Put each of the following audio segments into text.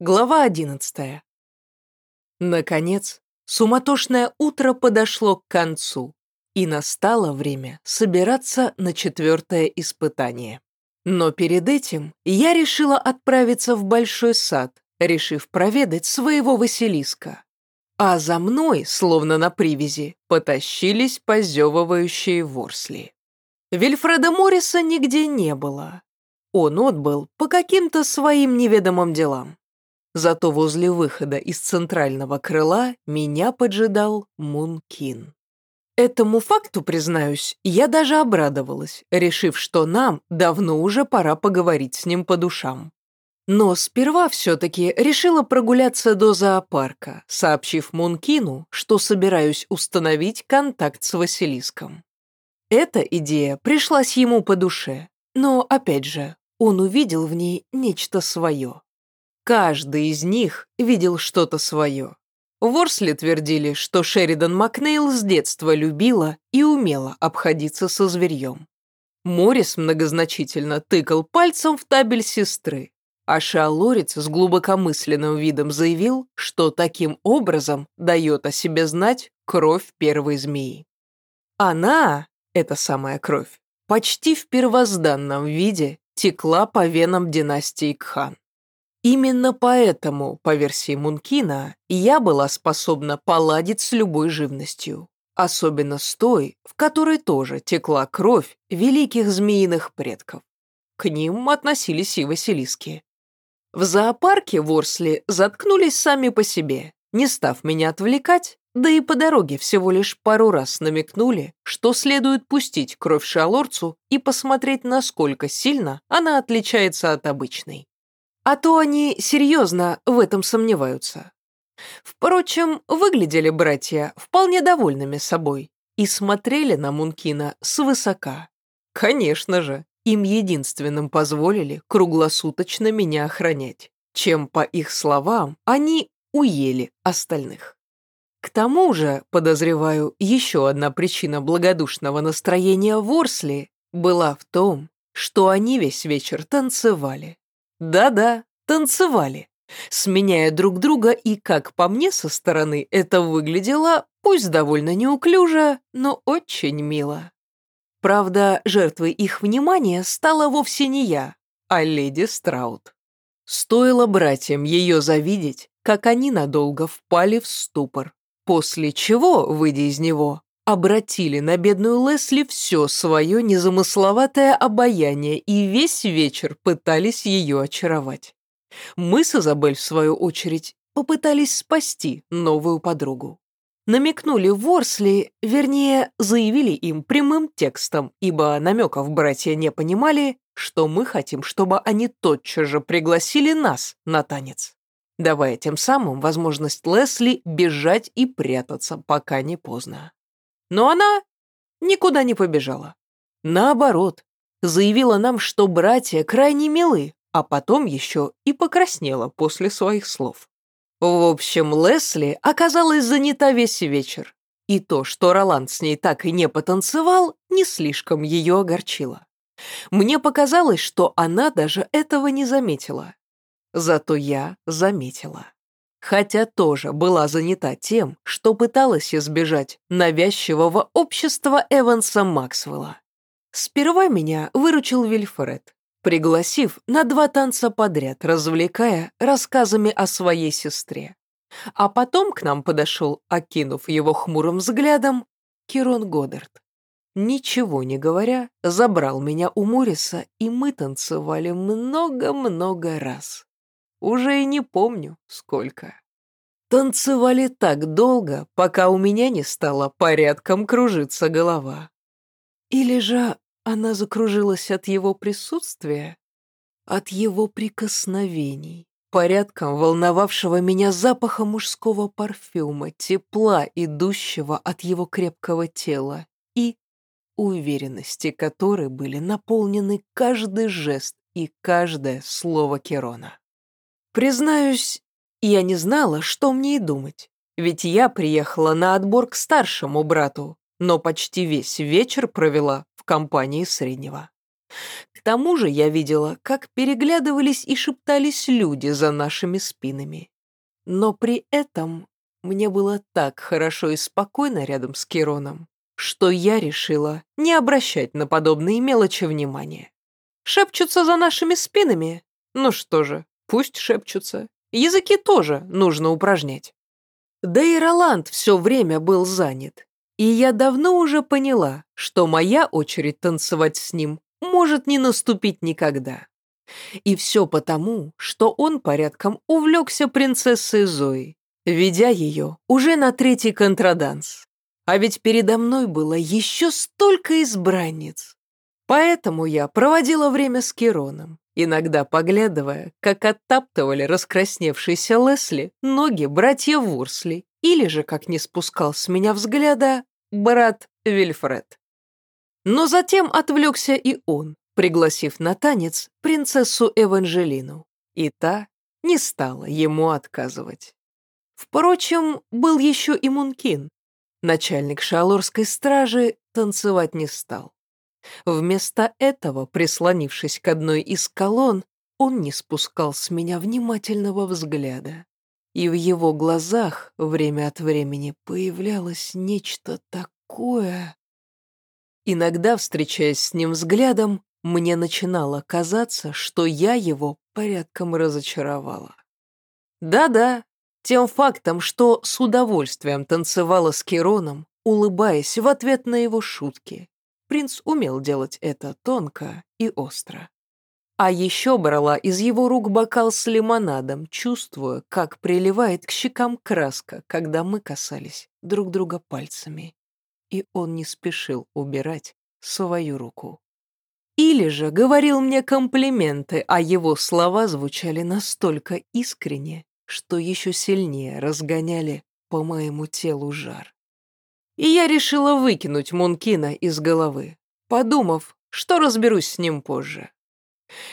Глава одиннадцатая. Наконец, суматошное утро подошло к концу, и настало время собираться на четвертое испытание. Но перед этим я решила отправиться в большой сад, решив проведать своего Василиска. А за мной, словно на привязи, потащились позевывающие ворсли. Вильфреда Морриса нигде не было. Он отбыл по каким-то своим неведомым делам. Зато возле выхода из центрального крыла меня поджидал Мункин. Этому факту, признаюсь, я даже обрадовалась, решив, что нам давно уже пора поговорить с ним по душам. Но сперва все-таки решила прогуляться до зоопарка, сообщив Мункину, что собираюсь установить контакт с Василиском. Эта идея пришлась ему по душе, но, опять же, он увидел в ней нечто свое. Каждый из них видел что-то свое. Ворсли твердили, что Шеридан Макнейл с детства любила и умела обходиться со зверьем. Морис многозначительно тыкал пальцем в табель сестры, а Шалорец с глубокомысленным видом заявил, что таким образом дает о себе знать кровь первой змеи. Она, эта самая кровь, почти в первозданном виде текла по венам династии Кхан. Именно поэтому, по версии Мункина, я была способна поладить с любой живностью, особенно с той, в которой тоже текла кровь великих змеиных предков. К ним относились и Василиски. В зоопарке Ворсли заткнулись сами по себе, не став меня отвлекать, да и по дороге всего лишь пару раз намекнули, что следует пустить кровь шалорцу и посмотреть, насколько сильно она отличается от обычной. А то они серьезно в этом сомневаются. Впрочем, выглядели братья вполне довольными собой и смотрели на Мункина свысока. Конечно же, им единственным позволили круглосуточно меня охранять, чем, по их словам, они уели остальных. К тому же, подозреваю, еще одна причина благодушного настроения Ворсли была в том, что они весь вечер танцевали. Да-да, танцевали, сменяя друг друга, и, как по мне со стороны, это выглядело, пусть довольно неуклюже, но очень мило. Правда, жертвой их внимания стала вовсе не я, а леди Страут. Стоило братьям ее завидеть, как они надолго впали в ступор, после чего, выйдя из него, обратили на бедную Лесли все свое незамысловатое обаяние и весь вечер пытались ее очаровать. Мы с Изабель, в свою очередь, попытались спасти новую подругу. Намекнули Ворсли, вернее, заявили им прямым текстом, ибо намеков братья не понимали, что мы хотим, чтобы они тотчас же пригласили нас на танец, давая тем самым возможность Лесли бежать и прятаться, пока не поздно. Но она никуда не побежала. Наоборот, заявила нам, что братья крайне милы, а потом еще и покраснела после своих слов. В общем, Лесли оказалась занята весь вечер, и то, что Роланд с ней так и не потанцевал, не слишком ее огорчило. Мне показалось, что она даже этого не заметила. Зато я заметила хотя тоже была занята тем, что пыталась избежать навязчивого общества Эванса Максвелла. Сперва меня выручил Вильфред, пригласив на два танца подряд, развлекая рассказами о своей сестре. А потом к нам подошел, окинув его хмурым взглядом, Кирон Годдард. Ничего не говоря, забрал меня у Муриса, и мы танцевали много-много раз. Уже и не помню, сколько. Танцевали так долго, пока у меня не стало порядком кружиться голова. Или же она закружилась от его присутствия, от его прикосновений, порядком волновавшего меня запаха мужского парфюма, тепла, идущего от его крепкого тела, и уверенности, которой были наполнены каждый жест и каждое слово Керона. Признаюсь, я не знала, что мне и думать, ведь я приехала на отбор к старшему брату, но почти весь вечер провела в компании среднего. К тому же я видела, как переглядывались и шептались люди за нашими спинами. Но при этом мне было так хорошо и спокойно рядом с Кироном, что я решила не обращать на подобные мелочи внимания. Шепчутся за нашими спинами? Ну что же, пусть шепчутся. Языки тоже нужно упражнять. Да и Роланд все время был занят. И я давно уже поняла, что моя очередь танцевать с ним может не наступить никогда. И все потому, что он порядком увлекся принцессой Зоей, ведя ее уже на третий контраданс. А ведь передо мной было еще столько избранниц. Поэтому я проводила время с Кероном, иногда поглядывая, как оттаптывали раскрасневшийся Лесли ноги братья Вурсли, или же, как не спускал с меня взгляда, брат Вильфред. Но затем отвлекся и он, пригласив на танец принцессу Эванжелину, и та не стала ему отказывать. Впрочем, был еще и Мункин. Начальник шалорской стражи танцевать не стал. Вместо этого, прислонившись к одной из колонн, он не спускал с меня внимательного взгляда. И в его глазах время от времени появлялось нечто такое. Иногда, встречаясь с ним взглядом, мне начинало казаться, что я его порядком разочаровала. Да-да, тем фактом, что с удовольствием танцевала с Кероном, улыбаясь в ответ на его шутки, Принц умел делать это тонко и остро. А еще брала из его рук бокал с лимонадом, чувствуя, как приливает к щекам краска, когда мы касались друг друга пальцами. И он не спешил убирать свою руку. Или же говорил мне комплименты, а его слова звучали настолько искренне, что еще сильнее разгоняли по моему телу жар и я решила выкинуть Мункина из головы, подумав, что разберусь с ним позже.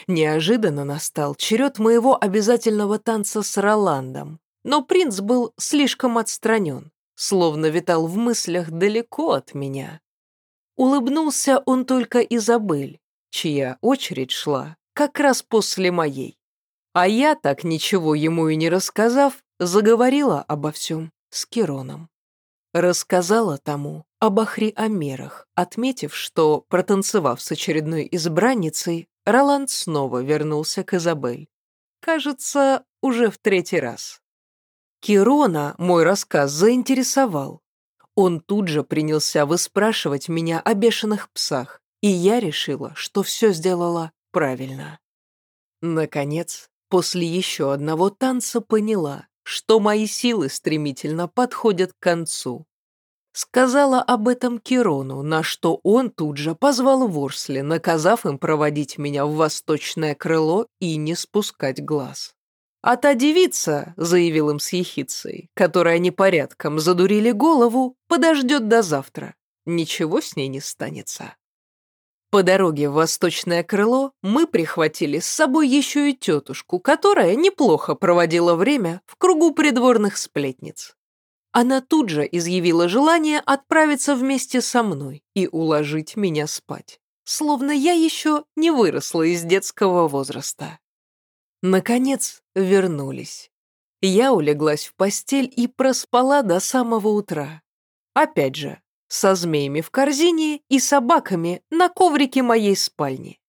Неожиданно настал черед моего обязательного танца с Роландом, но принц был слишком отстранен, словно витал в мыслях далеко от меня. Улыбнулся он только Изабель, чья очередь шла как раз после моей. А я, так ничего ему и не рассказав, заговорила обо всем с Кероном. Рассказала тому об Ахриамерах, отметив, что, протанцевав с очередной избранницей, Роланд снова вернулся к Изабель. Кажется, уже в третий раз. Кирона мой рассказ заинтересовал. Он тут же принялся выспрашивать меня о бешеных псах, и я решила, что все сделала правильно. Наконец, после еще одного танца поняла, что мои силы стремительно подходят к концу. Сказала об этом Кирону, на что он тут же позвал Ворсли, наказав им проводить меня в восточное крыло и не спускать глаз. А та девица, заявил им с ехицей, которая непорядком задурили голову, подождет до завтра. Ничего с ней не станется. По дороге в восточное крыло мы прихватили с собой еще и тетушку, которая неплохо проводила время в кругу придворных сплетниц. Она тут же изъявила желание отправиться вместе со мной и уложить меня спать, словно я еще не выросла из детского возраста. Наконец вернулись. Я улеглась в постель и проспала до самого утра. Опять же, со змеями в корзине и собаками на коврике моей спальни.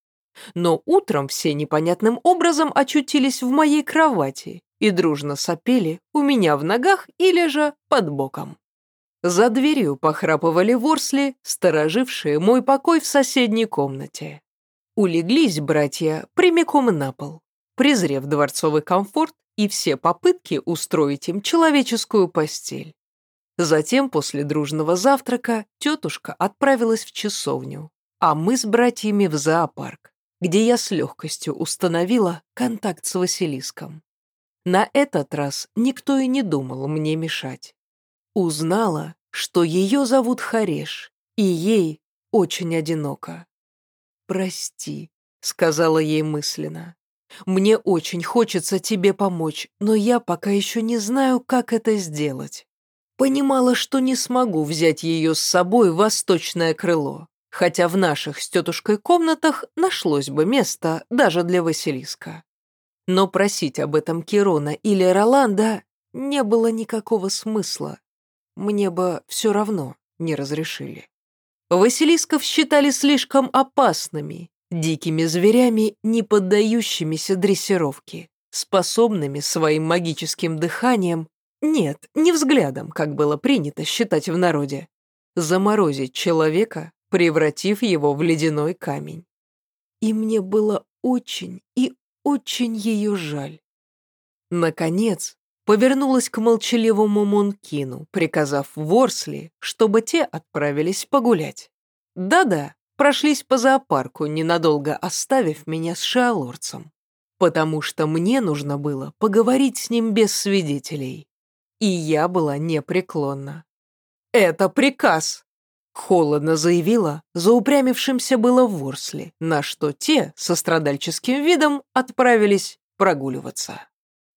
Но утром все непонятным образом очутились в моей кровати и дружно сопели у меня в ногах или же под боком. За дверью похрапывали ворсли, сторожившие мой покой в соседней комнате. Улеглись братья прямиком на пол, презрев дворцовый комфорт и все попытки устроить им человеческую постель. Затем, после дружного завтрака, тетушка отправилась в часовню, а мы с братьями в зоопарк, где я с легкостью установила контакт с Василиском. На этот раз никто и не думал мне мешать. Узнала, что ее зовут Хареш, и ей очень одиноко. «Прости», — сказала ей мысленно. «Мне очень хочется тебе помочь, но я пока еще не знаю, как это сделать». Понимала, что не смогу взять ее с собой в восточное крыло. хотя в наших с тетушкой комнатах нашлось бы место даже для Василиска. Но просить об этом Кирона или Роланда не было никакого смысла. Мне бы все равно не разрешили. Василисков считали слишком опасными, дикими зверями, не поддающимися дрессировке, способными своим магическим дыханием, нет, не взглядом, как было принято считать в народе, заморозить человека, превратив его в ледяной камень. И мне было очень и очень ее жаль. Наконец, повернулась к молчаливому Мункину, приказав Ворсли, чтобы те отправились погулять. Да-да, прошлись по зоопарку, ненадолго оставив меня с Шаолорцем, потому что мне нужно было поговорить с ним без свидетелей. И я была непреклонна. «Это приказ!» Холодно заявила заупрямившимся было Ворсли, на что те со страдальческим видом отправились прогуливаться.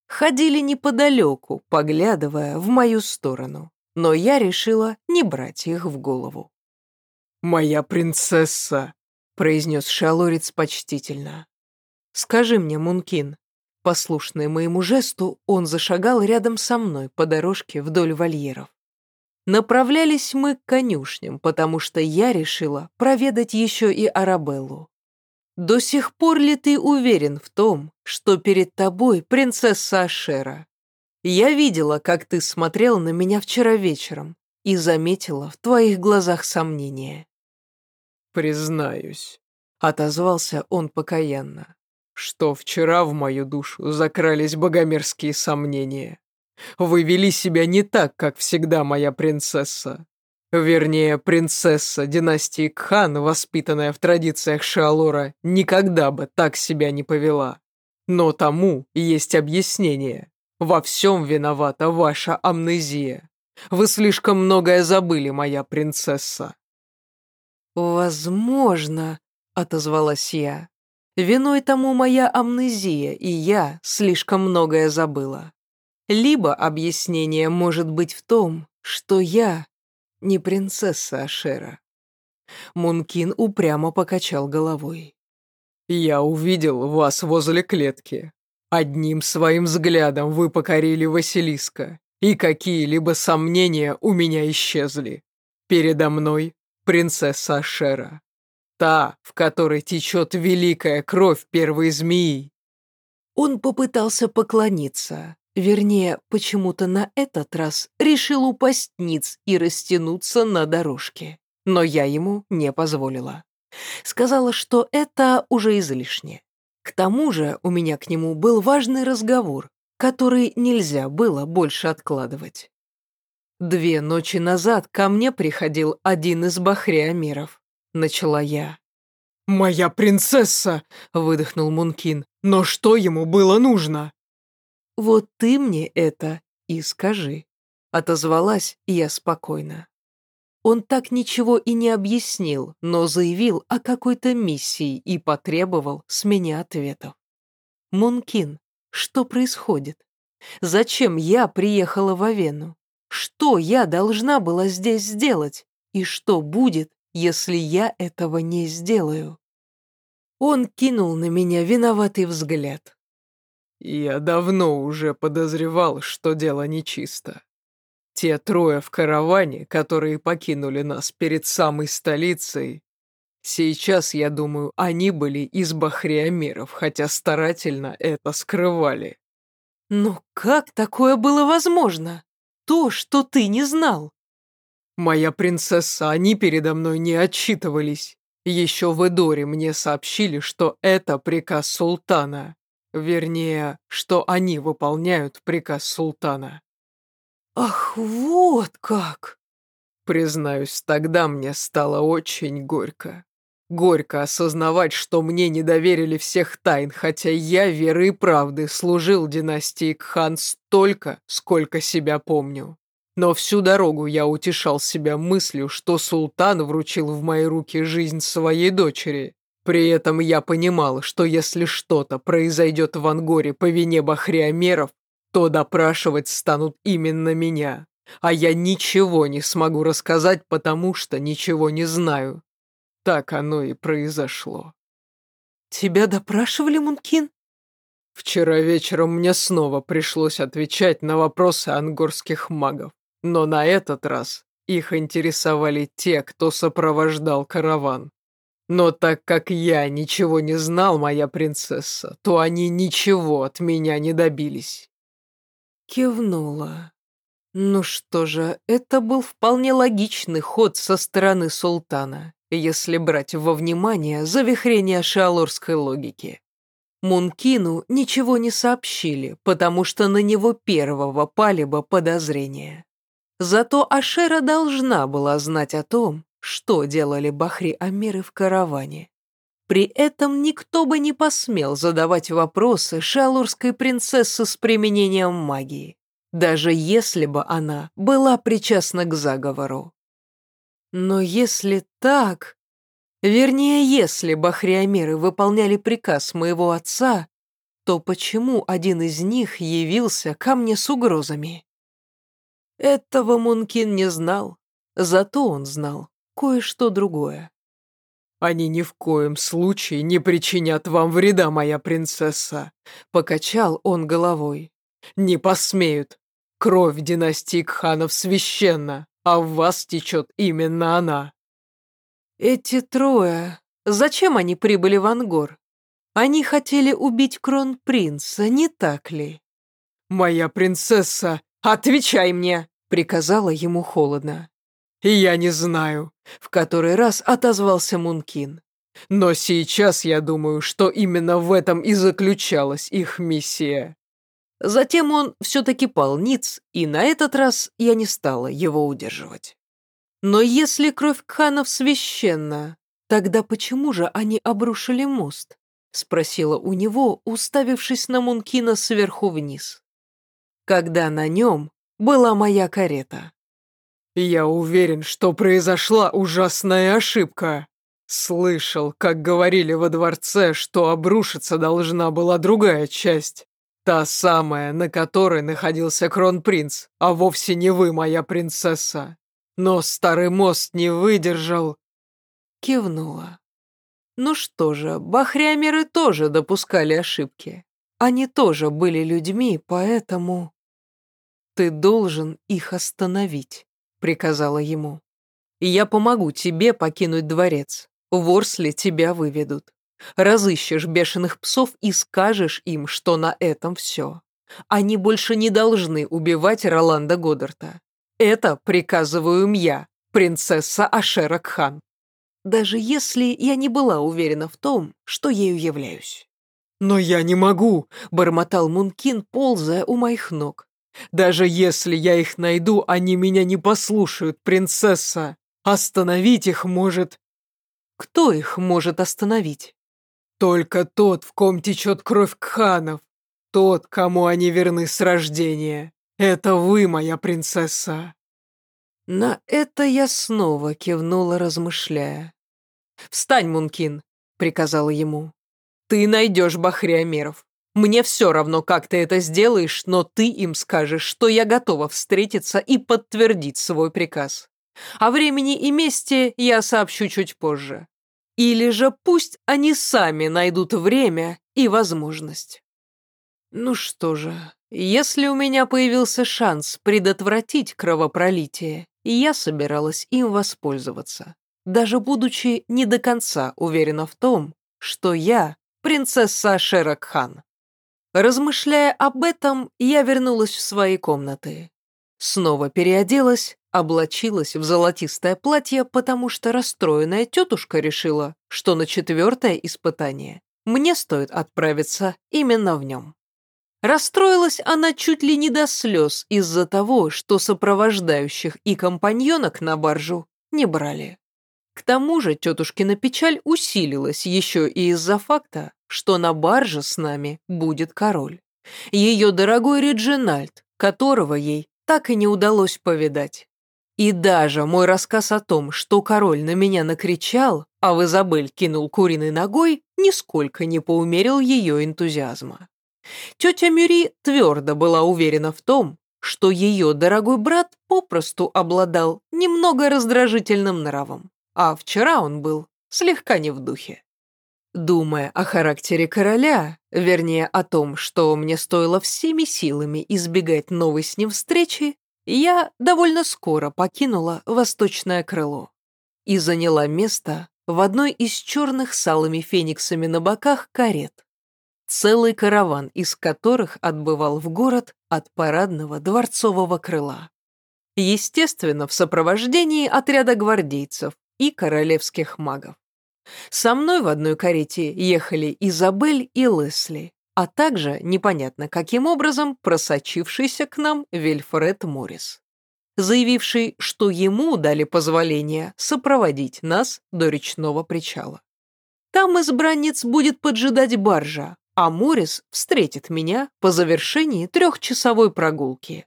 Ходили неподалеку, поглядывая в мою сторону, но я решила не брать их в голову. «Моя принцесса», — произнес Шалорец почтительно. «Скажи мне, Мункин». Послушный моему жесту, он зашагал рядом со мной по дорожке вдоль вольеров. Направлялись мы к конюшням, потому что я решила проведать еще и Арабеллу. До сих пор ли ты уверен в том, что перед тобой принцесса Ашера? Я видела, как ты смотрел на меня вчера вечером и заметила в твоих глазах сомнение. «Признаюсь», — отозвался он покаянно, «что вчера в мою душу закрались богомерзкие сомнения. Вы вели себя не так, как всегда, моя принцесса. Вернее, принцесса династии Кхан, воспитанная в традициях Шиалора, никогда бы так себя не повела. Но тому есть объяснение. Во всем виновата ваша амнезия. Вы слишком многое забыли, моя принцесса. «Возможно», — отозвалась я. «Виной тому моя амнезия, и я слишком многое забыла. Либо объяснение может быть в том, что я не принцесса Ашера. Мункин упрямо покачал головой. «Я увидел вас возле клетки. Одним своим взглядом вы покорили Василиска, и какие-либо сомнения у меня исчезли. Передо мной принцесса Ашера, та, в которой течет великая кровь первой змеи». Он попытался поклониться, Вернее, почему-то на этот раз решил упасть ниц и растянуться на дорожке. Но я ему не позволила. Сказала, что это уже излишне. К тому же у меня к нему был важный разговор, который нельзя было больше откладывать. Две ночи назад ко мне приходил один из бахриамиров. Начала я. «Моя принцесса!» — выдохнул Мункин. «Но что ему было нужно?» «Вот ты мне это и скажи», — отозвалась я спокойно. Он так ничего и не объяснил, но заявил о какой-то миссии и потребовал с меня ответов. «Мункин, что происходит? Зачем я приехала в Авену? Что я должна была здесь сделать? И что будет, если я этого не сделаю?» Он кинул на меня виноватый взгляд. Я давно уже подозревал, что дело нечисто. Те трое в караване, которые покинули нас перед самой столицей, сейчас, я думаю, они были из Бахриамиров, хотя старательно это скрывали. Но как такое было возможно? То, что ты не знал. Моя принцесса, они передо мной не отчитывались. Еще в Эдоре мне сообщили, что это приказ султана. Вернее, что они выполняют приказ султана. «Ах, вот как!» Признаюсь, тогда мне стало очень горько. Горько осознавать, что мне не доверили всех тайн, хотя я веры и правды служил династии Кхан столько, сколько себя помню. Но всю дорогу я утешал себя мыслью, что султан вручил в мои руки жизнь своей дочери, при этом я понимал, что если что-то произойдет в Ангоре по вине бахриомеров, то допрашивать станут именно меня, а я ничего не смогу рассказать, потому что ничего не знаю. так оно и произошло. Тебя допрашивали, Мункин? Вчера вечером мне снова пришлось отвечать на вопросы ангорских магов, но на этот раз их интересовали те, кто сопровождал караван. Но так как я ничего не знал, моя принцесса, то они ничего от меня не добились. Кивнула. Ну что же, это был вполне логичный ход со стороны султана, если брать во внимание завихрение шиалорской логики. Мункину ничего не сообщили, потому что на него первого пали бы подозрения. Зато Ашера должна была знать о том, что делали Бахри-Амиры в караване. При этом никто бы не посмел задавать вопросы шалурской принцессе с применением магии, даже если бы она была причастна к заговору. Но если так, Вернее, если бахриамиры выполняли приказ моего отца, то почему один из них явился ко мне с угрозами? Этого Мункин не знал, зато он знал кое-что другое. «Они ни в коем случае не причинят вам вреда, моя принцесса», — покачал он головой. «Не посмеют. Кровь династии Кханов священна, а в вас течет именно она». Эти трое... Зачем они прибыли в Ангор? Они хотели убить кронпринца, не так ли? «Моя принцесса, отвечай мне!» — приказала ему холодно. «Я не знаю», — в который раз отозвался Мункин. «Но сейчас я думаю, что именно в этом и заключалась их миссия». Затем он все-таки пал ниц, и на этот раз я не стала его удерживать. Но если кровь Кханов священна, тогда почему же они обрушили мост? Спросила у него, уставившись на Мункина сверху вниз. Когда на нем была моя карета. «Я уверен, что произошла ужасная ошибка. Слышал, как говорили во дворце, что обрушиться должна была другая часть. Та самая, на которой находился кронпринц, а вовсе не вы, моя принцесса. Но старый мост не выдержал. Кивнула. Ну что же, бахрямеры тоже допускали ошибки. Они тоже были людьми, поэтому... Ты должен их остановить, приказала ему. Я помогу тебе покинуть дворец. В Орсле тебя выведут. Разыщешь бешеных псов и скажешь им, что на этом все. Они больше не должны убивать Роланда Годдарта. Это приказываю им я, принцесса Ашера Кхан. Даже если я не была уверена в том, что ею являюсь. «Но я не могу», — бормотал Мункин, ползая у моих ног. «Даже если я их найду, они меня не послушают, принцесса. Остановить их может...» «Кто их может остановить?» «Только тот, в ком течет кровь Кханов. Тот, кому они верны с рождения. «Это вы, моя принцесса!» На это я снова кивнула, размышляя. «Встань, Мункин!» — приказала ему. «Ты найдешь Бахриамеров. Мне все равно, как ты это сделаешь, но ты им скажешь, что я готова встретиться и подтвердить свой приказ. О времени и месте я сообщу чуть позже. Или же пусть они сами найдут время и возможность». Ну что же, если у меня появился шанс предотвратить кровопролитие, я собиралась им воспользоваться, даже будучи не до конца уверена в том, что я принцесса Шеракхан. Размышляя об этом, я вернулась в свои комнаты. Снова переоделась, облачилась в золотистое платье, потому что расстроенная тетушка решила, что на четвертое испытание мне стоит отправиться именно в нем. Расстроилась она чуть ли не до слез из-за того, что сопровождающих и компаньонок на баржу не брали. К тому же тетушкина печаль усилилась еще и из-за факта, что на барже с нами будет король. Ее дорогой Реджинальд, которого ей так и не удалось повидать. И даже мой рассказ о том, что король на меня накричал, а в Изабель кинул куриной ногой, нисколько не поумерил ее энтузиазма. Тетя Мюри твердо была уверена в том, что ее дорогой брат попросту обладал немного раздражительным нравом, а вчера он был слегка не в духе. Думая о характере короля, вернее о том, что мне стоило всеми силами избегать новой с ним встречи, я довольно скоро покинула восточное крыло и заняла место в одной из черных с алыми фениксами на боках карет. Целый караван из которых отбывал в город от парадного дворцового крыла. Естественно, в сопровождении отряда гвардейцев и королевских магов. Со мной в одной карете ехали Изабель и Лесли, а также, непонятно каким образом, просочившийся к нам Вильфред Моррис, заявивший, что ему дали позволение сопроводить нас до речного причала. Там избранниц будет поджидать баржа, а Моррис встретит меня по завершении трехчасовой прогулки.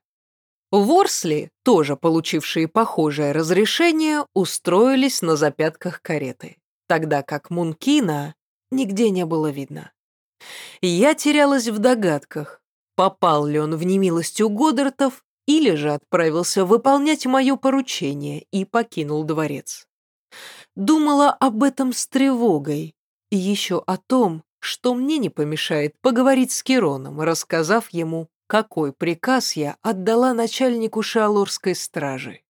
Ворсли, тоже получившие похожее разрешение, устроились на запятках кареты тогда как Мункина нигде не было видно. Я терялась в догадках, попал ли он в немилость у Годдартов или же отправился выполнять мое поручение и покинул дворец. Думала об этом с тревогой и еще о том, что мне не помешает поговорить с Кироном, рассказав ему, какой приказ я отдала начальнику шаолорской стражи.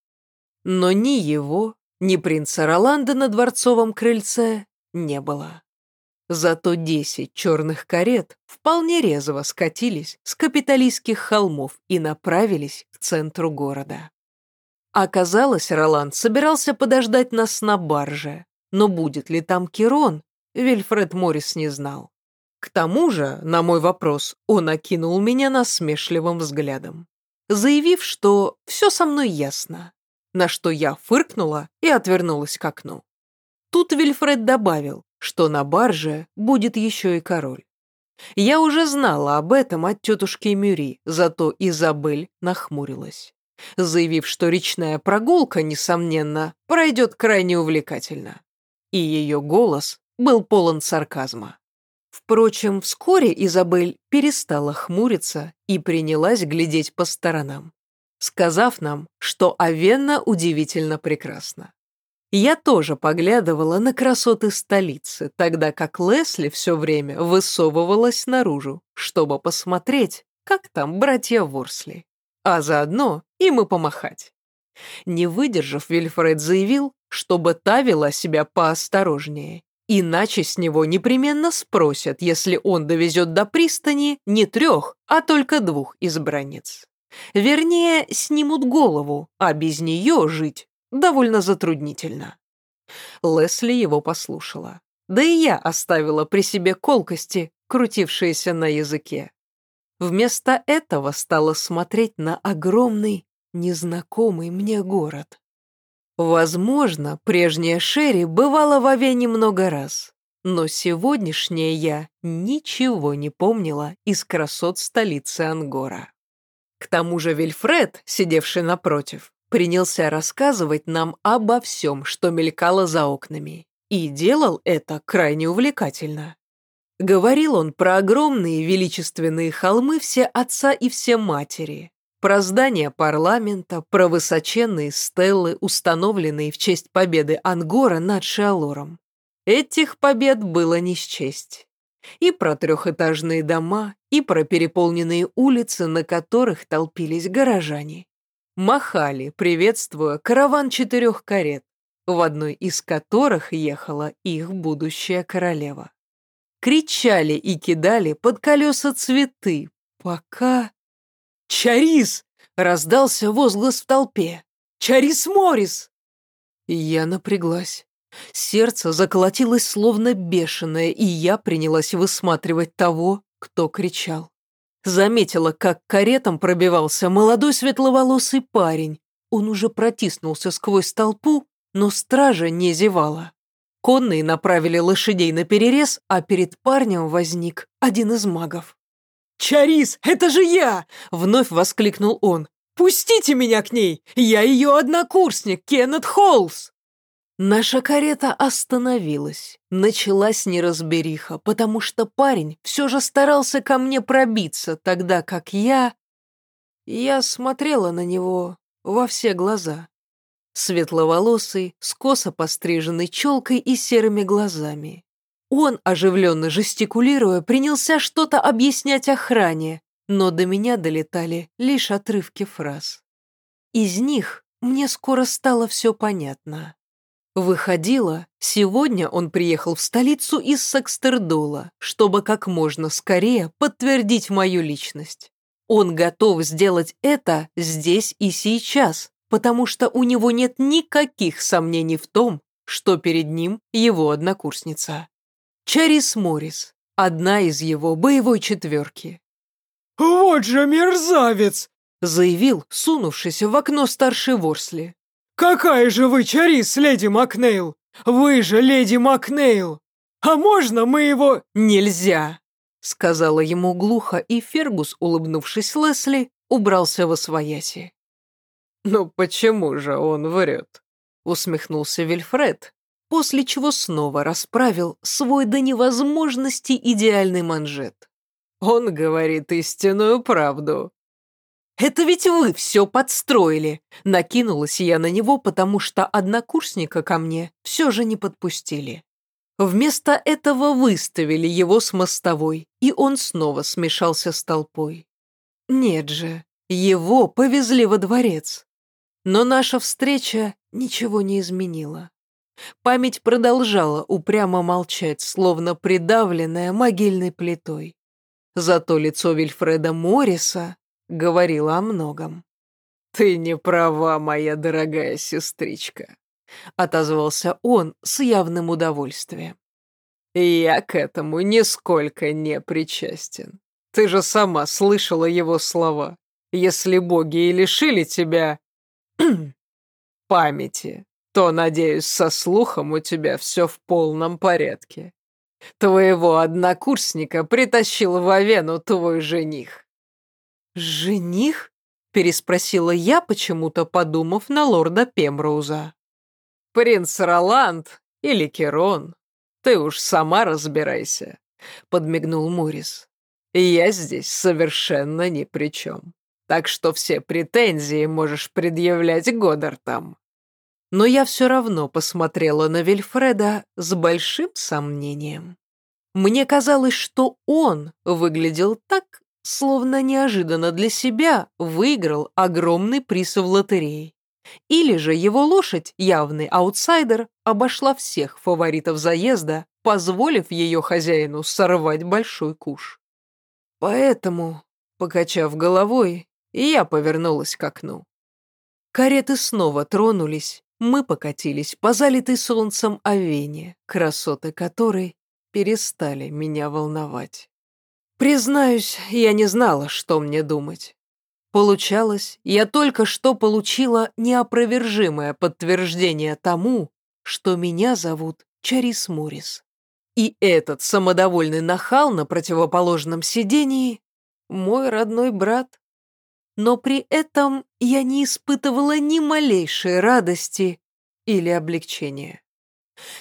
Но ни его, ни принца Роланда на дворцовом крыльце не было. Зато десять черных карет вполне резво скатились с капиталистских холмов и направились к центру города. Оказалось, Роланд собирался подождать нас на барже, но будет ли там Кирон, Вильфред Моррис не знал. К тому же, на мой вопрос, он окинул меня насмешливым взглядом, заявив, что все со мной ясно, на что я фыркнула и отвернулась к окну. Тут Вильфред добавил, что на барже будет еще и король. Я уже знала об этом от тетушки Мюри, зато Изабель нахмурилась, заявив, что речная прогулка, несомненно, пройдет крайне увлекательно. И ее голос был полон сарказма. Впрочем, вскоре Изабель перестала хмуриться и принялась глядеть по сторонам сказав нам, что Авенна удивительно прекрасна. Я тоже поглядывала на красоты столицы, тогда как Лесли все время высовывалась наружу, чтобы посмотреть, как там братья Ворсли, а заодно им и помахать. Не выдержав, Вильфред заявил, чтобы та вела себя поосторожнее, иначе с него непременно спросят, если он довезет до пристани не трех, а только двух избранниц. Вернее, снимут голову, а без нее жить довольно затруднительно. Лесли его послушала. Да и я оставила при себе колкости, крутившиеся на языке. Вместо этого стала смотреть на огромный, незнакомый мне город. Возможно, прежняя Шерри бывала в Авене много раз, но сегодняшняя я ничего не помнила из красот столицы Ангора. К тому же Вильфред, сидевший напротив, принялся рассказывать нам обо всем, что мелькало за окнами, и делал это крайне увлекательно. Говорил он про огромные величественные холмы все отца и все матери, про здание парламента, про высоченные стелы, установленные в честь победы Ангора над Шиалором. Этих побед было не счесть и про трехэтажные дома, и про переполненные улицы, на которых толпились горожане. Махали, приветствуя караван четырех карет, в одной из которых ехала их будущая королева. Кричали и кидали под колеса цветы, пока... «Чарис!» — раздался возглас в толпе. «Чарис Морис!» Я напряглась. Сердце заколотилось словно бешеное, и я принялась высматривать того, кто кричал. Заметила, как каретом пробивался молодой светловолосый парень. Он уже протиснулся сквозь толпу, но стража не зевала. Конные направили лошадей на перерез, а перед парнем возник один из магов. «Чарис, это же я!» — вновь воскликнул он. «Пустите меня к ней! Я ее однокурсник, Кеннет Холлс!» Наша карета остановилась. Началась неразбериха, потому что парень все же старался ко мне пробиться, тогда как я... Я смотрела на него во все глаза. Светловолосый, с косо постриженной челкой и серыми глазами. Он, оживленно жестикулируя, принялся что-то объяснять охране, но до меня долетали лишь отрывки фраз. Из них мне скоро стало все понятно. Выходило, сегодня он приехал в столицу из Сакстердола, чтобы как можно скорее подтвердить мою личность. Он готов сделать это здесь и сейчас, потому что у него нет никаких сомнений в том, что перед ним его однокурсница. Чарис Моррис, одна из его боевой четверки. «Вот же мерзавец!» заявил, сунувшись в окно старший Ворсли. «Какая же вы Чарис, леди Макнейл! Вы же леди Макнейл! А можно мы его...» «Нельзя!» сказала ему глухо, и Фергус, улыбнувшись Лесли, убрался во свояси. «Ну почему же он врет?» усмехнулся Вильфред, после чего снова расправил свой до невозможности идеальный манжет. «Он говорит истинную правду. «Это ведь вы все подстроили!» Накинулась я на него, потому что однокурсника ко мне все же не подпустили. Вместо этого выставили его с мостовой, и он снова смешался с толпой. Нет же, его повезли во дворец. Но наша встреча ничего не изменила. Память продолжала упрямо молчать, словно придавленная могильной плитой. Зато лицо Вильфреда Морриса говорила о многом. «Ты не права, моя дорогая сестричка», — отозвался он с явным удовольствием. «Я к этому нисколько не причастен. Ты же сама слышала его слова. Если боги и лишили тебя памяти, то, надеюсь, со слухом у тебя все в полном порядке. Твоего однокурсника притащил в Авену твой жених. «Жених?» — переспросила я, почему-то подумав на лорда Пемроуза. «Принц Роланд или Керон, ты уж сама разбирайся», — подмигнул Морис. «Я здесь совершенно ни при чем, так что все претензии можешь предъявлять Годдартам». Но я все равно посмотрела на Вильфреда с большим сомнением. Мне казалось, что он выглядел так, словно неожиданно для себя выиграл огромный приз в лотерее. Или же его лошадь, явный аутсайдер, обошла всех фаворитов заезда, позволив ее хозяину сорвать большой куш. Поэтому, покачав головой, я повернулась к окну. Кареты снова тронулись, мы покатились по залитой солнцем Овене, красоты которой перестали меня волновать. Признаюсь, я не знала, что мне думать. Получалось, я только что получила неопровержимое подтверждение тому, что меня зовут Чарис Моррис. И этот самодовольный нахал на противоположном сидении — мой родной брат. Но при этом я не испытывала ни малейшей радости или облегчения.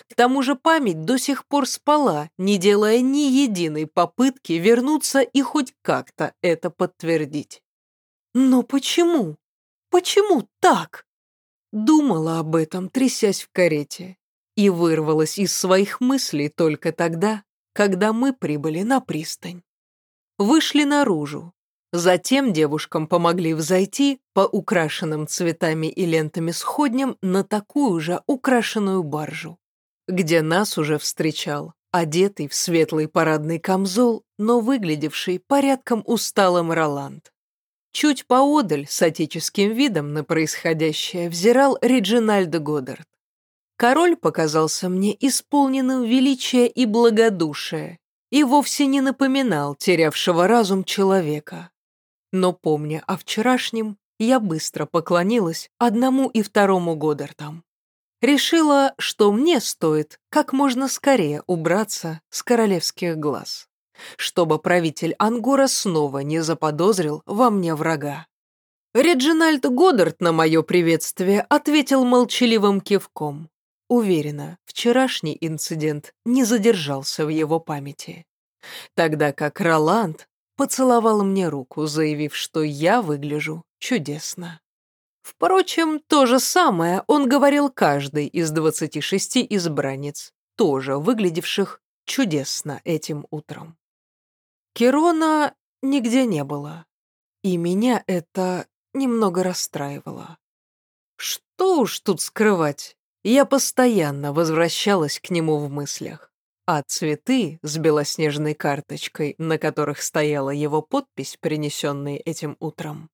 К тому же память до сих пор спала, не делая ни единой попытки вернуться и хоть как-то это подтвердить. Но почему? Почему так? Думала об этом, трясясь в карете, и вырвалась из своих мыслей только тогда, когда мы прибыли на пристань. Вышли наружу. Затем девушкам помогли взойти по украшенным цветами и лентами сходням на такую же украшенную баржу где нас уже встречал, одетый в светлый парадный камзол, но выглядевший порядком усталым Роланд. Чуть поодаль, с отеческим видом на происходящее, взирал Реджинальдо Годдард. Король показался мне исполненным величия и благодушия и вовсе не напоминал терявшего разум человека. Но, помня о вчерашнем, я быстро поклонилась одному и второму Годдартам. Решила, что мне стоит как можно скорее убраться с королевских глаз, чтобы правитель Ангора снова не заподозрил во мне врага. Реджинальд Годдард на мое приветствие ответил молчаливым кивком. Уверена, вчерашний инцидент не задержался в его памяти. Тогда как Роланд поцеловал мне руку, заявив, что я выгляжу чудесно. Впрочем, то же самое он говорил каждый из двадцати шести избранниц, тоже выглядевших чудесно этим утром. Керона нигде не было, и меня это немного расстраивало. Что уж тут скрывать, я постоянно возвращалась к нему в мыслях, а цветы с белоснежной карточкой, на которых стояла его подпись, принесенные этим утром,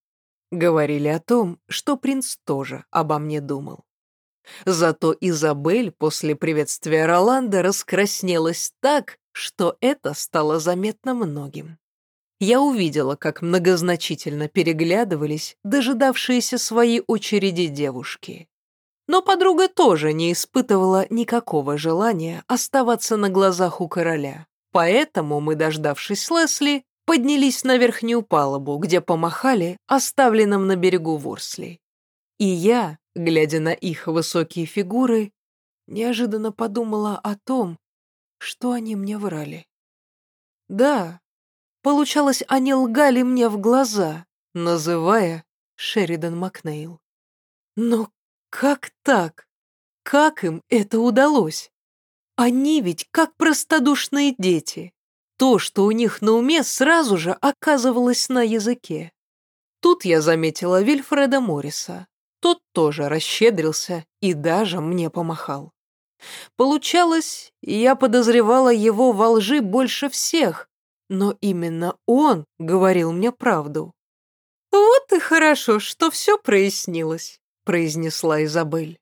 говорили о том, что принц тоже обо мне думал. Зато Изабель после приветствия Роланда раскраснелась так, что это стало заметно многим. Я увидела, как многозначительно переглядывались дожидавшиеся своей очереди девушки. Но подруга тоже не испытывала никакого желания оставаться на глазах у короля. Поэтому мы, дождавшись Лесли, поднялись на верхнюю палубу, где помахали оставленным на берегу ворсли. И я, глядя на их высокие фигуры, неожиданно подумала о том, что они мне врали. Да, получалось, они лгали мне в глаза, называя Шеридан Макнейл. Но как так? Как им это удалось? Они ведь как простодушные дети. То, что у них на уме, сразу же оказывалось на языке. Тут я заметила Вильфреда Морриса. Тот тоже расщедрился и даже мне помахал. Получалось, я подозревала его во лжи больше всех, но именно он говорил мне правду. «Вот и хорошо, что все прояснилось», — произнесла Изабель.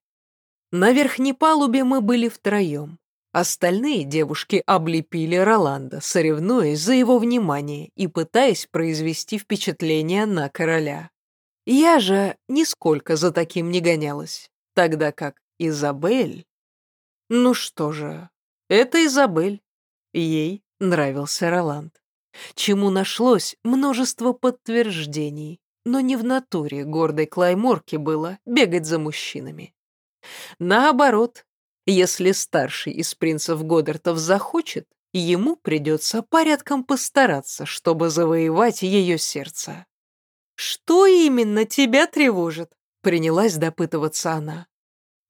На верхней палубе мы были втроем. Остальные девушки облепили Роланда, соревнуясь за его внимание и пытаясь произвести впечатление на короля. Я же нисколько за таким не гонялась, тогда как Изабель... Ну что же, это Изабель. Ей нравился Роланд. Чему нашлось множество подтверждений, но не в натуре гордой Клайморки было бегать за мужчинами. Наоборот, если старший из принцев Годдартов захочет, ему придется порядком постараться, чтобы завоевать ее сердце. «Что именно тебя тревожит?» — принялась допытываться она.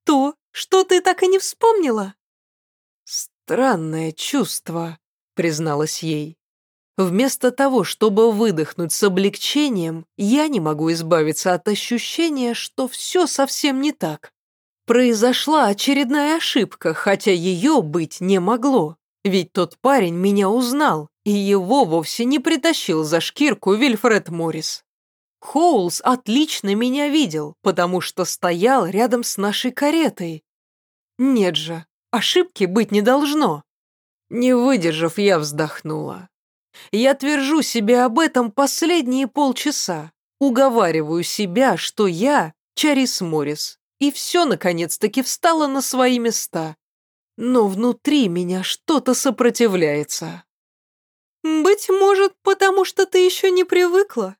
«То, что ты так и не вспомнила?» «Странное чувство», — призналась ей. «Вместо того, чтобы выдохнуть с облегчением, я не могу избавиться от ощущения, что все совсем не так. Произошла очередная ошибка, хотя ее быть не могло. Ведь тот парень меня узнал, и его вовсе не притащил за шкирку Вильфред Моррис. Хоулс отлично меня видел, потому что стоял рядом с нашей каретой. Нет же, ошибки быть не должно. Не выдержав, я вздохнула. Я твержу себе об этом последние полчаса, уговариваю себя, что я Чарис Моррис, и все, наконец-таки, встало на свои места. Но внутри меня что-то сопротивляется. «Быть может, потому что ты еще не привыкла?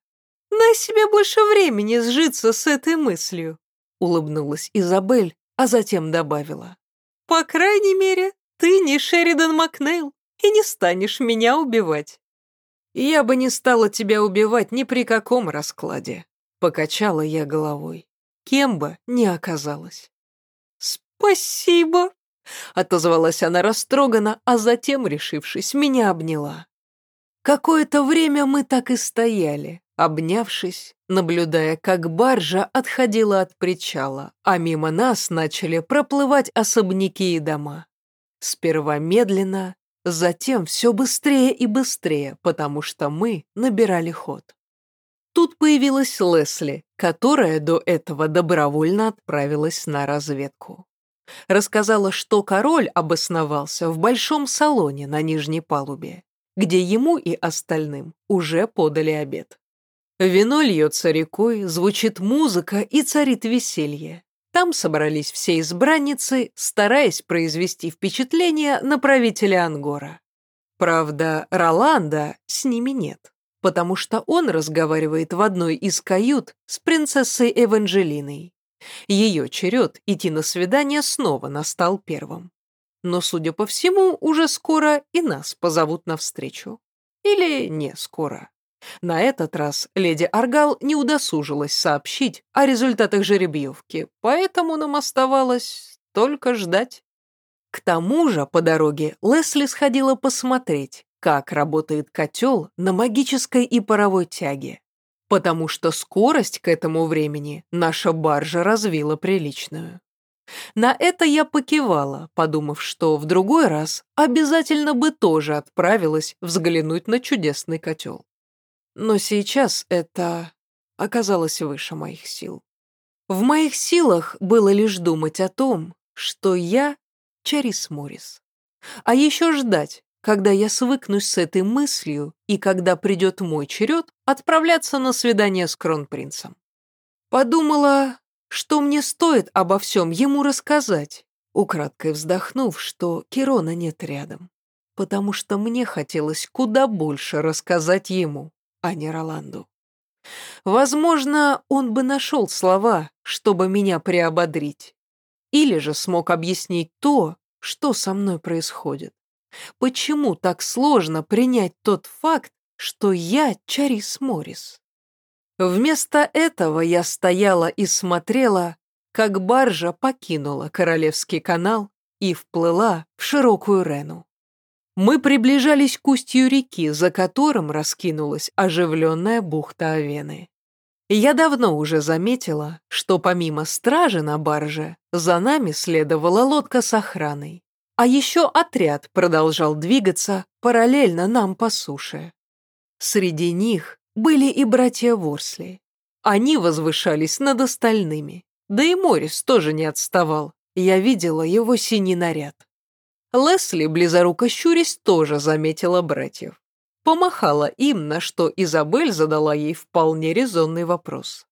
Дай себе больше времени сжиться с этой мыслью», улыбнулась Изабель, а затем добавила. «По крайней мере, ты не Шеридан Макнейл и не станешь меня убивать». «Я бы не стала тебя убивать ни при каком раскладе», покачала я головой кем бы ни оказалась. «Спасибо!» — отозвалась она растроганно, а затем, решившись, меня обняла. Какое-то время мы так и стояли, обнявшись, наблюдая, как баржа отходила от причала, а мимо нас начали проплывать особняки и дома. Сперва медленно, затем все быстрее и быстрее, потому что мы набирали ход. Тут появилась Лесли, которая до этого добровольно отправилась на разведку. Рассказала, что король обосновался в большом салоне на нижней палубе, где ему и остальным уже подали обед. Вино льется рекой, звучит музыка и царит веселье. Там собрались все избранницы, стараясь произвести впечатление на правителя Ангора. Правда, Роланда с ними нет потому что он разговаривает в одной из кают с принцессой Эванжелиной. Ее черед идти на свидание снова настал первым. Но, судя по всему, уже скоро и нас позовут навстречу. Или не скоро. На этот раз леди Аргал не удосужилась сообщить о результатах жеребьевки, поэтому нам оставалось только ждать. К тому же по дороге Лесли сходила посмотреть, как работает котел на магической и паровой тяге, потому что скорость к этому времени наша баржа развила приличную. На это я покивала, подумав, что в другой раз обязательно бы тоже отправилась взглянуть на чудесный котел. Но сейчас это оказалось выше моих сил. В моих силах было лишь думать о том, что я Чарис Моррис. А еще ждать, когда я свыкнусь с этой мыслью и когда придет мой черед отправляться на свидание с кронпринцем. Подумала, что мне стоит обо всем ему рассказать, украдкой вздохнув, что Кирона нет рядом, потому что мне хотелось куда больше рассказать ему, а не Роланду. Возможно, он бы нашел слова, чтобы меня приободрить, или же смог объяснить то, что со мной происходит. Почему так сложно принять тот факт, что я Чарис Моррис? Вместо этого я стояла и смотрела, как баржа покинула Королевский канал и вплыла в широкую Рену. Мы приближались к устью реки, за которым раскинулась оживленная бухта Авены. Я давно уже заметила, что помимо стражи на барже, за нами следовала лодка с охраной, а еще отряд продолжал двигаться параллельно нам по суше. Среди них были и братья Ворсли. Они возвышались над остальными. Да и Морис тоже не отставал. Я видела его синий наряд. Лесли, близоруко щурясь, тоже заметила братьев. Помахала им, на что Изабель задала ей вполне резонный вопрос.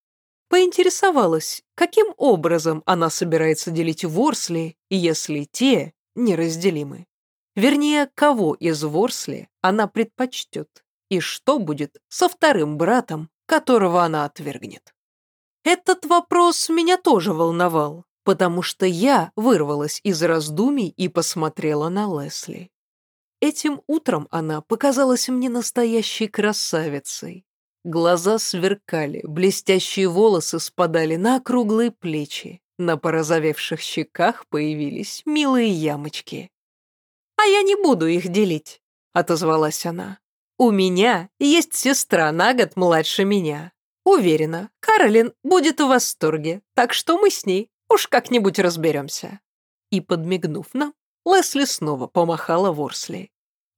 Поинтересовалась, каким образом она собирается делить Ворсли, если те неразделимы. Вернее, кого из Ворсли она предпочтет и что будет со вторым братом, которого она отвергнет. Этот вопрос меня тоже волновал, потому что я вырвалась из раздумий и посмотрела на Лесли. Этим утром она показалась мне настоящей красавицей. Глаза сверкали, блестящие волосы спадали на округлые плечи, на порозовевших щеках появились милые ямочки. «А я не буду их делить», — отозвалась она. У меня есть сестра на год младше меня. Уверена, Каролин будет в восторге, так что мы с ней уж как-нибудь разберемся». И, подмигнув нам, Лесли снова помахала Ворсли.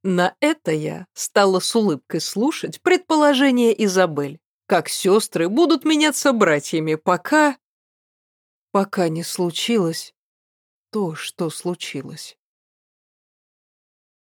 На это я стала с улыбкой слушать предположение Изабель, как сестры будут меняться братьями, пока... Пока не случилось то, что случилось.